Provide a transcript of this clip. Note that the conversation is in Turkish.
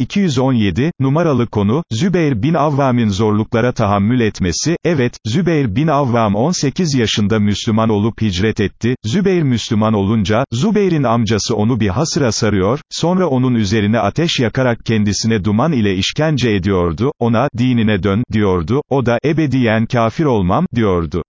217, numaralı konu, Zübeyir bin Avvam'ın zorluklara tahammül etmesi, evet, Zübeyir bin Avvam 18 yaşında Müslüman olup hicret etti, Zübeyir Müslüman olunca, Zübeyir'in amcası onu bir hasıra sarıyor, sonra onun üzerine ateş yakarak kendisine duman ile işkence ediyordu, ona, dinine dön, diyordu, o da, ebediyen kafir olmam, diyordu.